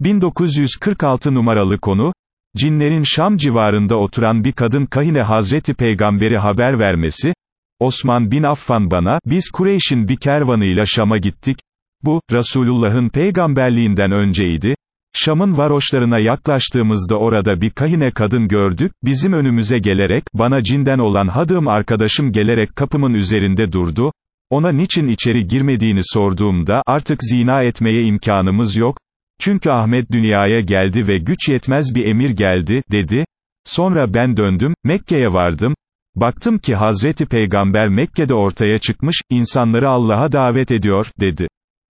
1946 numaralı konu, cinlerin Şam civarında oturan bir kadın kahine Hazreti Peygamberi haber vermesi, Osman bin Affan bana, biz Kureyş'in bir kervanıyla Şam'a gittik, bu, Resulullah'ın peygamberliğinden önceydi, Şam'ın varoşlarına yaklaştığımızda orada bir kahine kadın gördük, bizim önümüze gelerek, bana cinden olan hadığım arkadaşım gelerek kapımın üzerinde durdu, ona niçin içeri girmediğini sorduğumda, artık zina etmeye imkanımız yok, çünkü Ahmet dünyaya geldi ve güç yetmez bir emir geldi, dedi, sonra ben döndüm, Mekke'ye vardım, baktım ki Hazreti Peygamber Mekke'de ortaya çıkmış, insanları Allah'a davet ediyor, dedi.